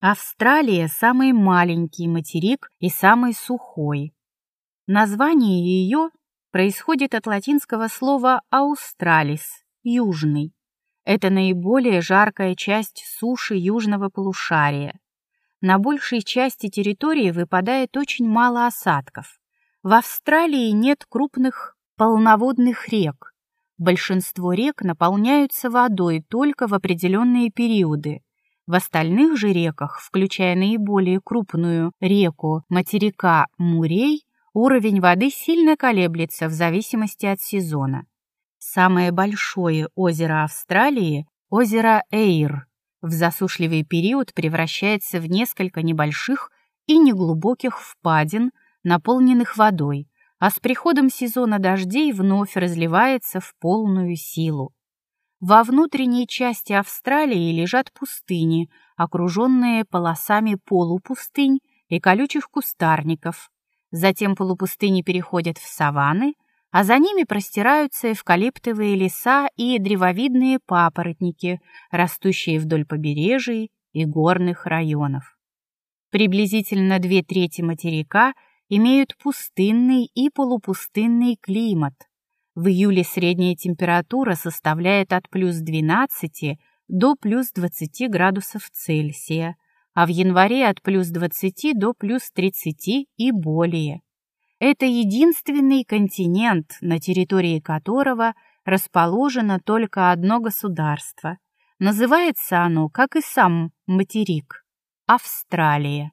Австралия – самый маленький материк и самый сухой. Название ее происходит от латинского слова «аустралис» – «южный». Это наиболее жаркая часть суши южного полушария. На большей части территории выпадает очень мало осадков. В Австралии нет крупных полноводных рек. Большинство рек наполняются водой только в определенные периоды. В остальных же реках, включая наиболее крупную реку материка Мурей, уровень воды сильно колеблется в зависимости от сезона. Самое большое озеро Австралии – озеро Эйр. В засушливый период превращается в несколько небольших и неглубоких впадин, наполненных водой, а с приходом сезона дождей вновь разливается в полную силу. Во внутренней части Австралии лежат пустыни, окруженные полосами полупустынь и колючих кустарников. Затем полупустыни переходят в саванны, а за ними простираются эвкалиптовые леса и древовидные папоротники, растущие вдоль побережий и горных районов. Приблизительно две трети материка имеют пустынный и полупустынный климат. В июле средняя температура составляет от плюс 12 до плюс 20 градусов Цельсия, а в январе от плюс 20 до плюс 30 и более. Это единственный континент, на территории которого расположено только одно государство. Называется оно, как и сам материк, Австралия.